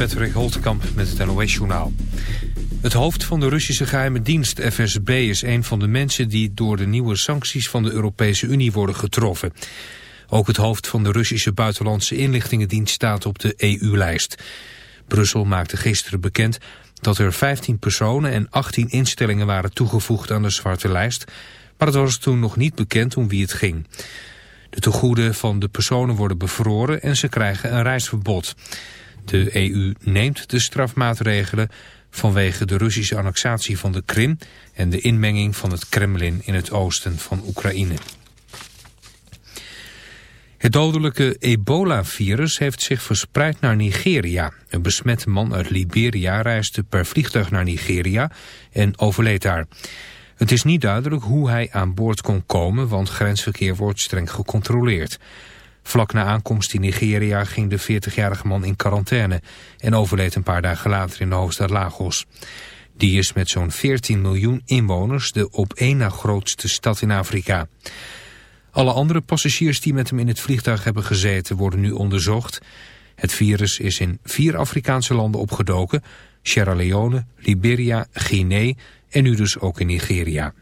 Patrick Holtkamp met het NOS-journaal. Het hoofd van de Russische geheime dienst FSB is een van de mensen die door de nieuwe sancties van de Europese Unie worden getroffen. Ook het hoofd van de Russische buitenlandse inlichtingendienst staat op de EU-lijst. Brussel maakte gisteren bekend dat er 15 personen en 18 instellingen waren toegevoegd aan de zwarte lijst, maar het was toen nog niet bekend om wie het ging. De tegoeden van de personen worden bevroren en ze krijgen een reisverbod. De EU neemt de strafmaatregelen vanwege de Russische annexatie van de Krim en de inmenging van het Kremlin in het oosten van Oekraïne. Het dodelijke ebola-virus heeft zich verspreid naar Nigeria. Een besmette man uit Liberia reisde per vliegtuig naar Nigeria en overleed daar. Het is niet duidelijk hoe hij aan boord kon komen, want grensverkeer wordt streng gecontroleerd. Vlak na aankomst in Nigeria ging de 40-jarige man in quarantaine en overleed een paar dagen later in de hoofdstad Lagos. Die is met zo'n 14 miljoen inwoners de op één na grootste stad in Afrika. Alle andere passagiers die met hem in het vliegtuig hebben gezeten worden nu onderzocht. Het virus is in vier Afrikaanse landen opgedoken. Sierra Leone, Liberia, Guinea en nu dus ook in Nigeria.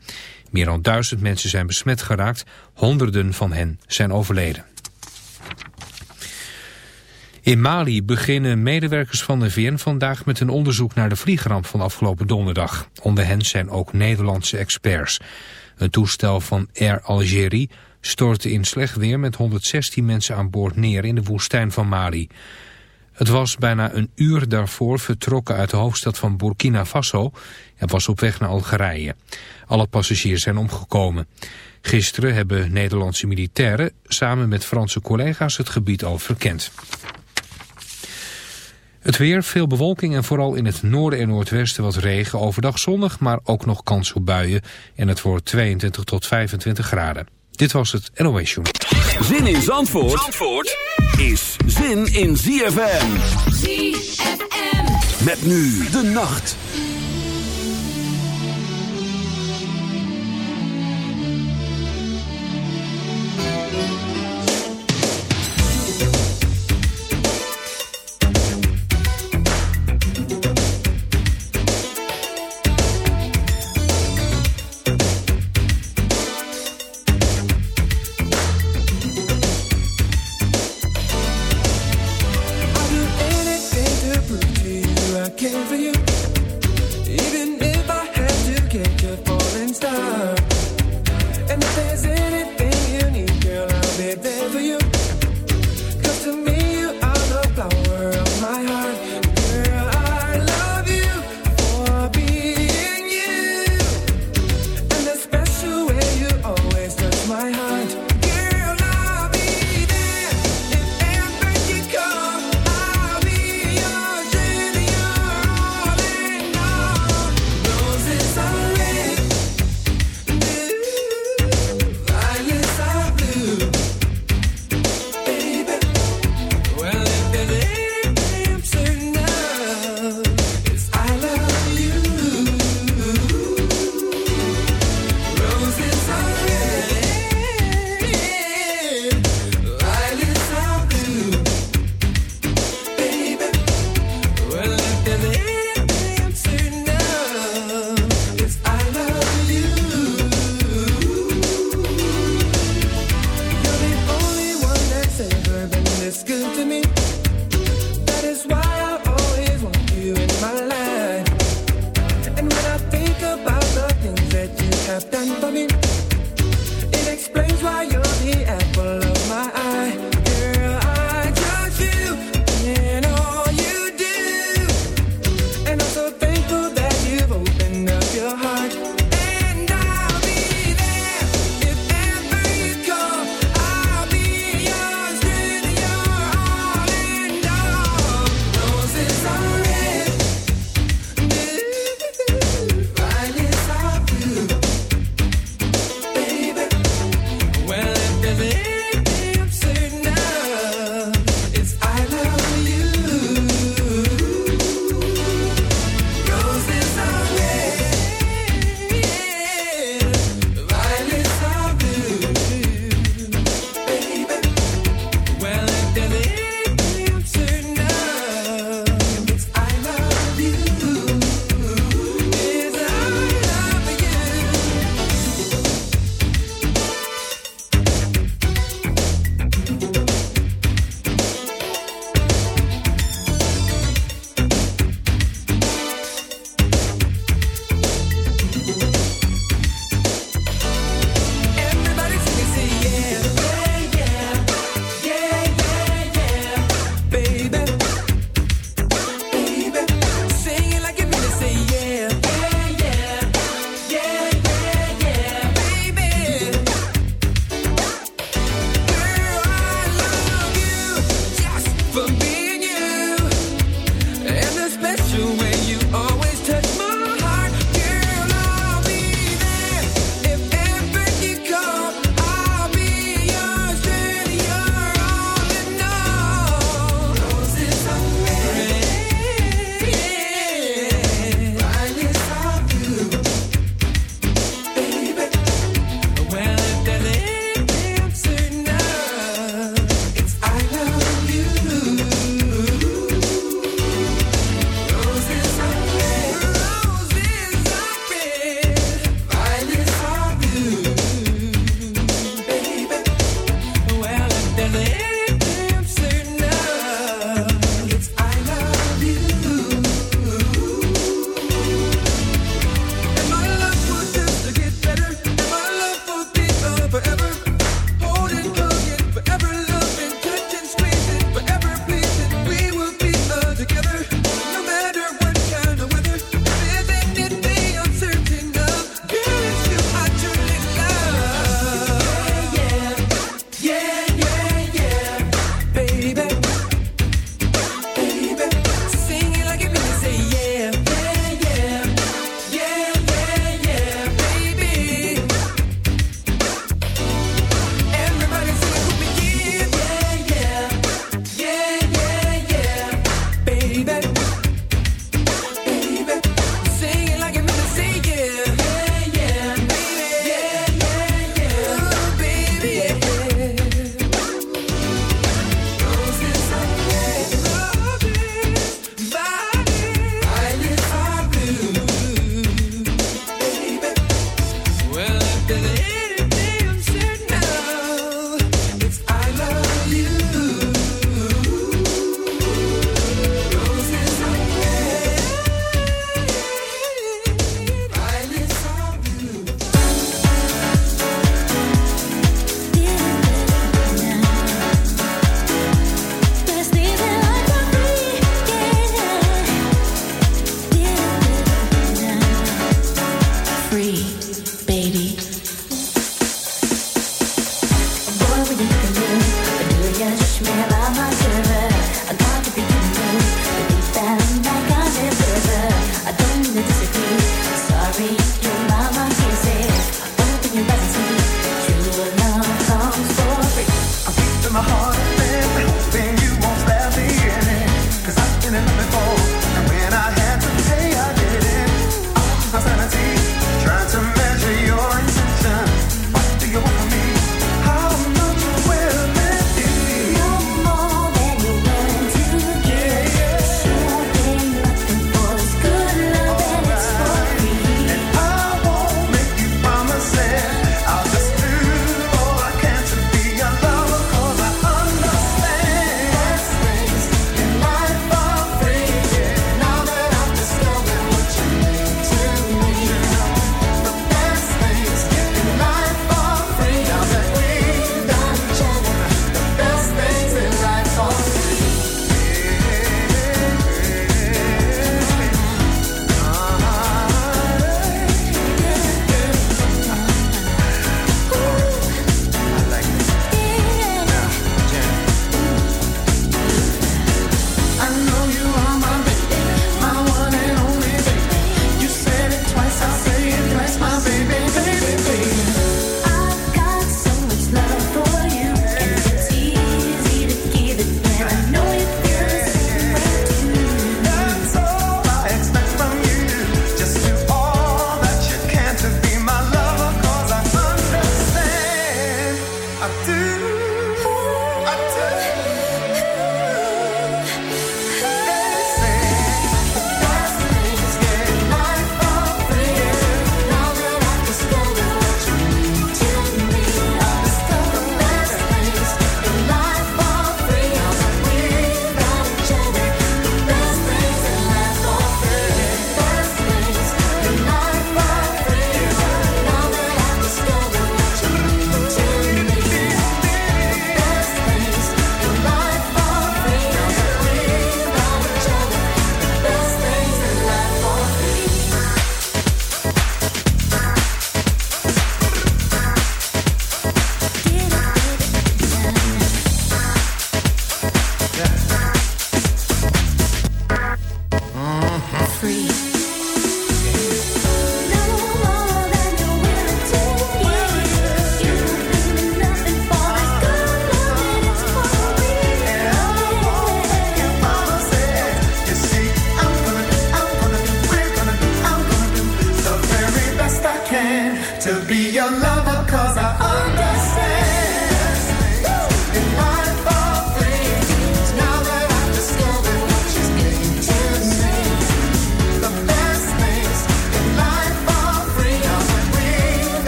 Meer dan duizend mensen zijn besmet geraakt. Honderden van hen zijn overleden. In Mali beginnen medewerkers van de VN vandaag met een onderzoek naar de vliegramp van afgelopen donderdag. Onder hen zijn ook Nederlandse experts. Een toestel van Air Algérie stortte in slecht weer met 116 mensen aan boord neer in de woestijn van Mali. Het was bijna een uur daarvoor vertrokken uit de hoofdstad van Burkina Faso en was op weg naar Algerije. Alle passagiers zijn omgekomen. Gisteren hebben Nederlandse militairen samen met Franse collega's het gebied al verkend. Het weer, veel bewolking en vooral in het noorden en noordwesten wat regen. Overdag zonnig, maar ook nog kans op buien. En het wordt 22 tot 25 graden. Dit was het NOS Journal. Zin in Zandvoort, Zandvoort is zin in ZFM. ZFM. Met nu de nacht.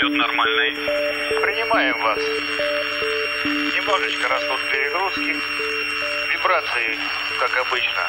Салют нормальный. Принимаем вас. Немножечко растут перегрузки. Вибрации, как обычно.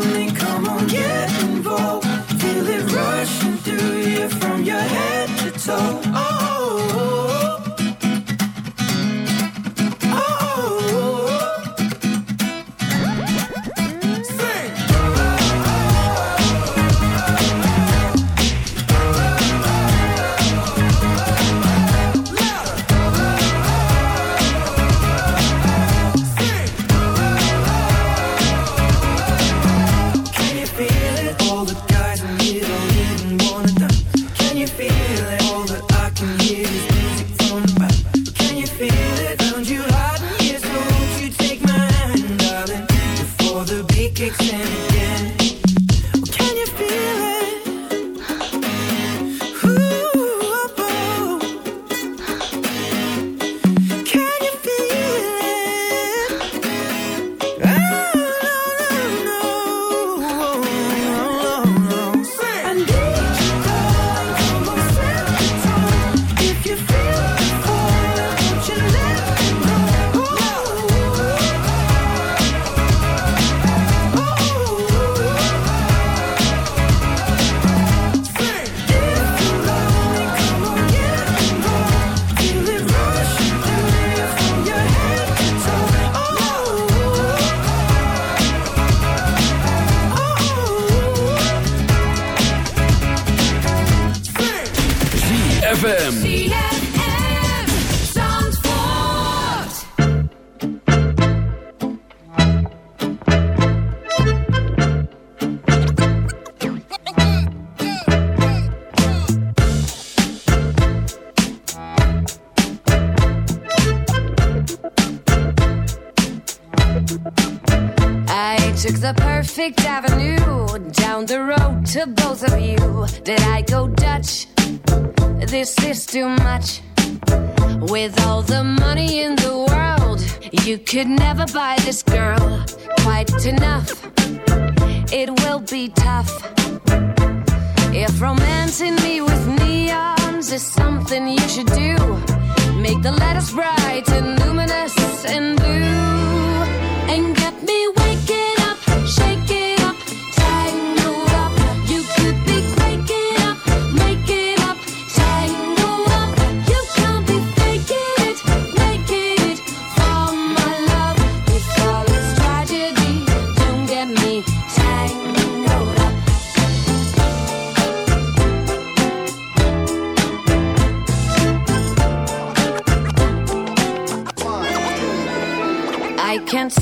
by this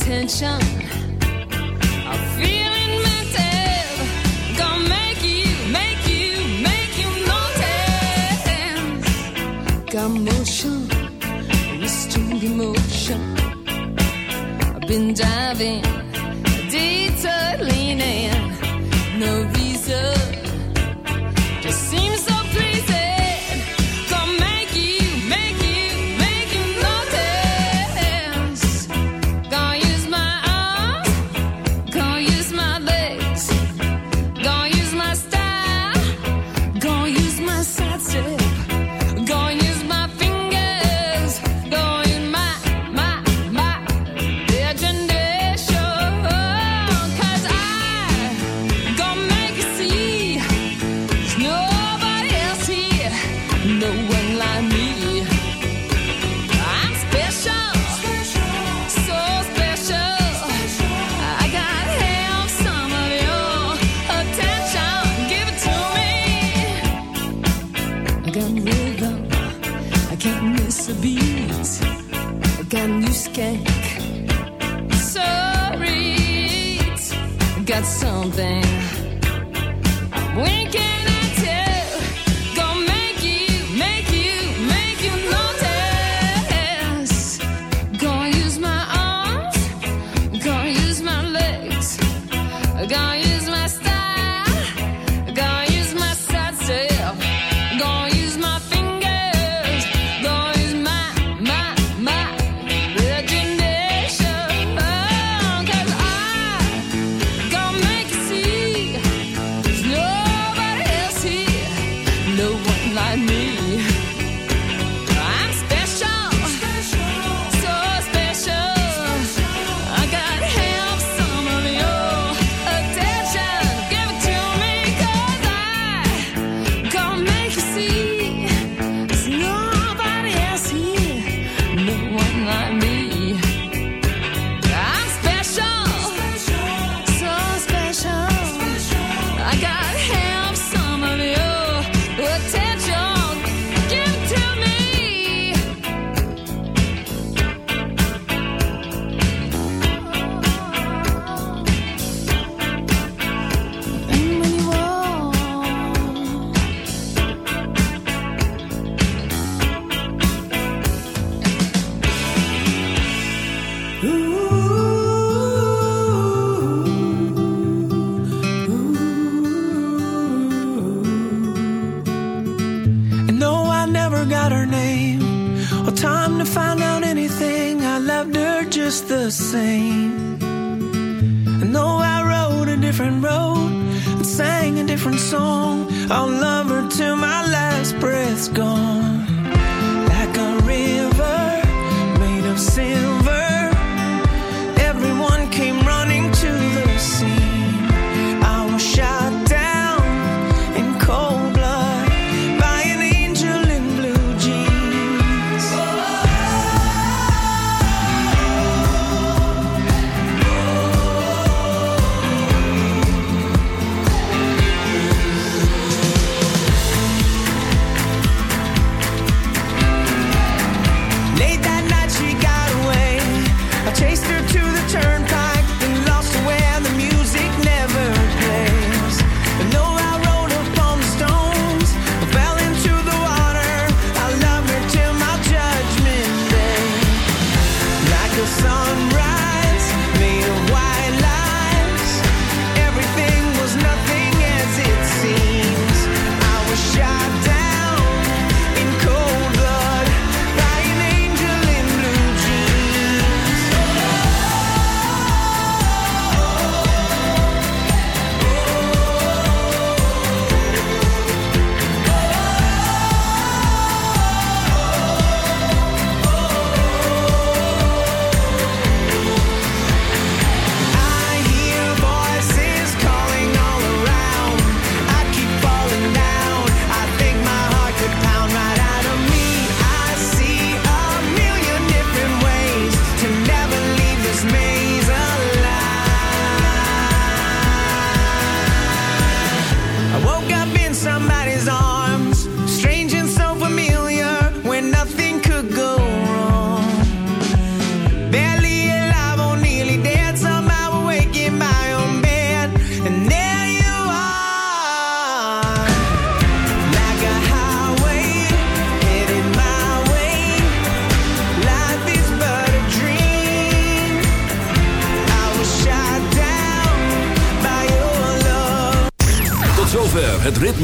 Intention. I'm feeling. Gonna make you, make you, make you notice. Got motion, restrained emotion. I've been diving, detailing, no